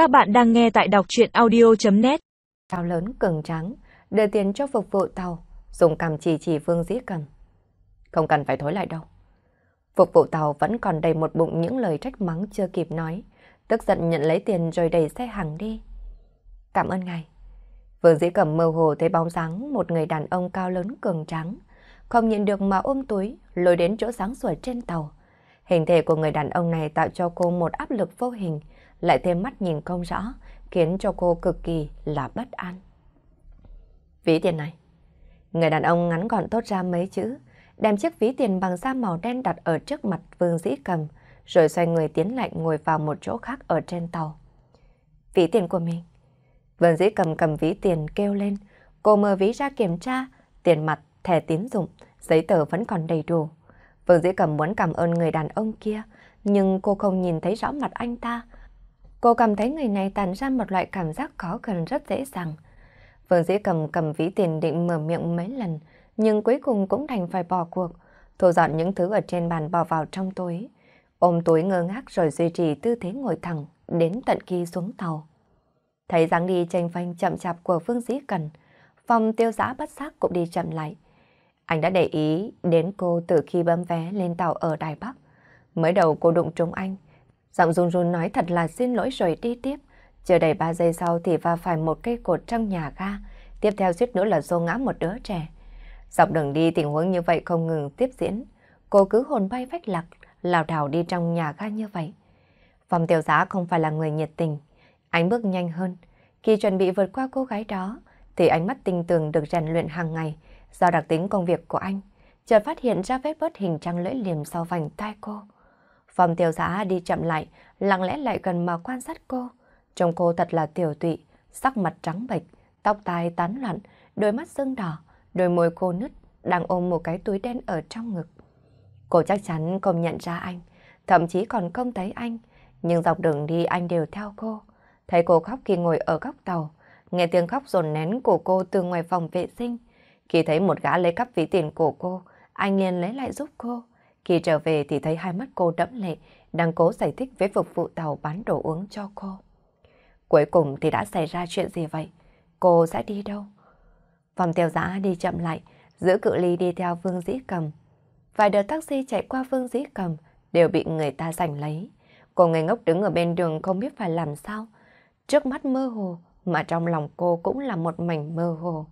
Các bạn đang nghe tại đọc chuyện audio.net Cao lớn cường trắng đưa tiền cho phục vụ tàu, dùng cầm chỉ chỉ Vương Dĩ Cầm. Không cần phải thối lại đâu. Phục vụ tàu vẫn còn đầy một bụng những lời trách mắng chưa kịp nói, tức giận nhận lấy tiền rồi đẩy xe hàng đi. Cảm ơn ngài. Vương Dĩ Cầm mơ hồ thấy bóng dáng một người đàn ông cao lớn cường trắng không nhìn được mà ôm túi, lôi đến chỗ sáng sủa trên tàu. Hình thể của người đàn ông này tạo cho cô một áp lực vô hình, lại thêm mắt nhìn không rõ, khiến cho cô cực kỳ là bất an. Ví tiền này. Người đàn ông ngắn gọn tốt ra mấy chữ, đem chiếc ví tiền bằng da màu đen đặt ở trước mặt Vương Dĩ Cầm, rồi xoay người tiến lại ngồi vào một chỗ khác ở trên tàu. Ví tiền của mình. Vương Dĩ Cầm cầm ví tiền kêu lên, cô mở ví ra kiểm tra, tiền mặt, thẻ tín dụng, giấy tờ vẫn còn đầy đủ. Vương Dĩ Cầm muốn cảm ơn người đàn ông kia, nhưng cô không nhìn thấy rõ mặt anh ta. Cô cảm thấy người này tàn ra một loại cảm giác khó gần rất dễ dàng. Vương Dĩ Cầm cầm ví tiền định mở miệng mấy lần, nhưng cuối cùng cũng đành phải bỏ cuộc, thu dọn những thứ ở trên bàn bỏ vào trong túi. Ôm túi ngơ ngác rồi duy trì tư thế ngồi thẳng, đến tận khi xuống tàu. Thấy dáng đi tranh phanh chậm chạp của Vương Dĩ Cần, phòng tiêu giã bất giác cũng đi chậm lại. Anh đã để ý đến cô từ khi bấm vé lên tàu ở Đài Bắc. Mới đầu cô đụng trúng anh. Giọng run run nói thật là xin lỗi rồi đi tiếp. Chưa đầy 3 giây sau thì va phải một cây cột trong nhà ga. Tiếp theo suýt nữa là xô ngã một đứa trẻ. Dọc đường đi tình huống như vậy không ngừng tiếp diễn. Cô cứ hồn bay phách lạc, lảo đảo đi trong nhà ga như vậy. Phòng tiểu giá không phải là người nhiệt tình. Anh bước nhanh hơn. Khi chuẩn bị vượt qua cô gái đó, thì ánh mắt tinh tường được rèn luyện hàng ngày do đặc tính công việc của anh, chợt phát hiện ra vết bớt hình trăng lưỡi liềm sau vành tai cô. Phòng tiểu giã đi chậm lại, lặng lẽ lại gần mà quan sát cô. Trông cô thật là tiểu tụy, sắc mặt trắng bệch, tóc tai tán loạn, đôi mắt sưng đỏ, đôi môi cô nứt, đang ôm một cái túi đen ở trong ngực. Cô chắc chắn không nhận ra anh, thậm chí còn không thấy anh, nhưng dọc đường đi anh đều theo cô. Thấy cô khóc khi ngồi ở góc tàu, nghe tiếng khóc dồn nén của cô từ ngoài phòng vệ sinh, khi thấy một gã lấy cắp ví tiền của cô, anh liền lấy lại giúp cô. Khi trở về thì thấy hai mắt cô đẫm lệ, đang cố giải thích với phục vụ tàu bán đồ uống cho cô. Cuối cùng thì đã xảy ra chuyện gì vậy? Cô sẽ đi đâu? Phòng tiêu giã đi chậm lại, giữ cự ly đi theo Vương Dĩ Cầm. Vài đợt taxi chạy qua Vương Dĩ Cầm đều bị người ta giành lấy. Cô ngây ngốc đứng ở bên đường không biết phải làm sao. Trước mắt mơ hồ, mà trong lòng cô cũng là một mảnh mơ hồ.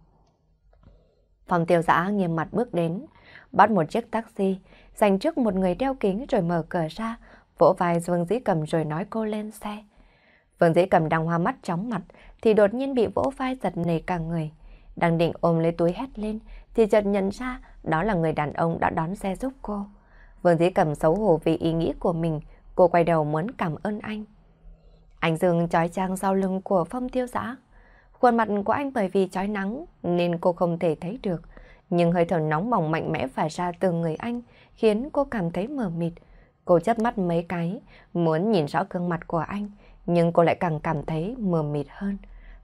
Phòng tiêu giã nghiêm mặt bước đến, bắt một chiếc taxi, dành trước một người đeo kính rồi mở cửa ra, vỗ vai Vương Dĩ Cầm rồi nói cô lên xe. Vương Dĩ Cầm đang hoa mắt chóng mặt, thì đột nhiên bị vỗ vai giật nề cả người. Đang định ôm lấy túi hét lên, thì chợt nhận ra đó là người đàn ông đã đón xe giúp cô. Vương Dĩ Cầm xấu hổ vì ý nghĩ của mình, cô quay đầu muốn cảm ơn anh. Anh dừng trói trang sau lưng của phong tiêu giã. Khuôn mặt của anh bởi vì chói nắng nên cô không thể thấy được. Nhưng hơi thở nóng bỏng mạnh mẽ phả ra từ người anh khiến cô cảm thấy mờ mịt. Cô chớp mắt mấy cái, muốn nhìn rõ gương mặt của anh, nhưng cô lại càng cảm thấy mờ mịt hơn.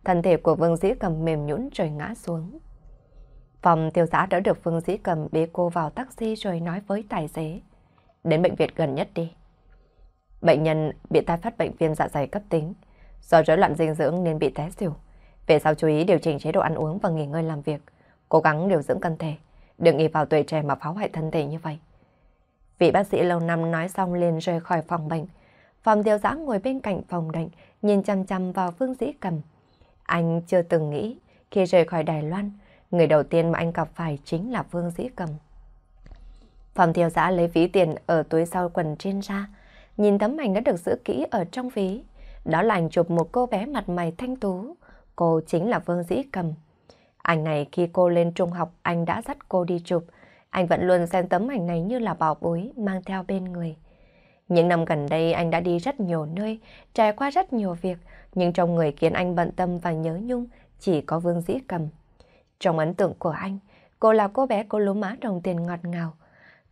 Thân thể của Vương Dĩ Cầm mềm nhũn rồi ngã xuống. Phòng tiêu giá đỡ được Vương Dĩ Cầm bế cô vào taxi rồi nói với tài xế. Đến bệnh viện gần nhất đi. Bệnh nhân bị tai phát bệnh viêm dạ dày cấp tính. Do rối loạn dinh dưỡng nên bị té xỉu. Về sau chú ý điều chỉnh chế độ ăn uống và nghỉ ngơi làm việc, cố gắng điều dưỡng cân thể, đừng ý vào tuổi trẻ mà phá hoại thân thể như vậy. Vị bác sĩ lâu năm nói xong liền rời khỏi phòng bệnh. Phòng tiêu giã ngồi bên cạnh phòng bệnh, nhìn chăm chăm vào Phương Dĩ Cầm. Anh chưa từng nghĩ, khi rời khỏi Đài Loan, người đầu tiên mà anh gặp phải chính là Phương Dĩ Cầm. Phòng tiêu giã lấy ví tiền ở túi sau quần trên ra, nhìn tấm ảnh đã được giữ kỹ ở trong ví. Đó là ảnh chụp một cô bé mặt mày thanh tú, Cô chính là Vương Dĩ Cầm. Ảnh này khi cô lên trung học anh đã dắt cô đi chụp. Anh vẫn luôn xem tấm ảnh này như là bảo bối mang theo bên người. Những năm gần đây anh đã đi rất nhiều nơi, trải qua rất nhiều việc, nhưng trong người khiến anh bận tâm và nhớ nhung chỉ có Vương Dĩ Cầm. Trong ấn tượng của anh, cô là cô bé cô lúa má đồng tiền ngọt ngào.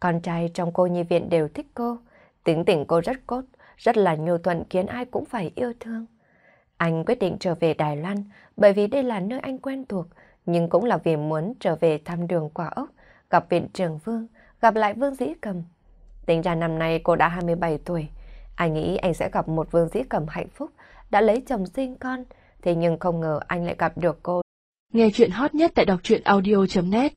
Con trai trong cô nhi viện đều thích cô, tính tình cô rất cốt, rất là nhu thuận khiến ai cũng phải yêu thương. Anh quyết định trở về Đài Loan bởi vì đây là nơi anh quen thuộc, nhưng cũng là vì muốn trở về thăm đường quả ốc, gặp viện trường Vương, gặp lại Vương Dĩ Cầm. Tính ra năm nay cô đã 27 tuổi, anh nghĩ anh sẽ gặp một Vương Dĩ Cầm hạnh phúc đã lấy chồng sinh con, thế nhưng không ngờ anh lại gặp được cô. Nghe chuyện hot nhất tại đọc truyện audio.net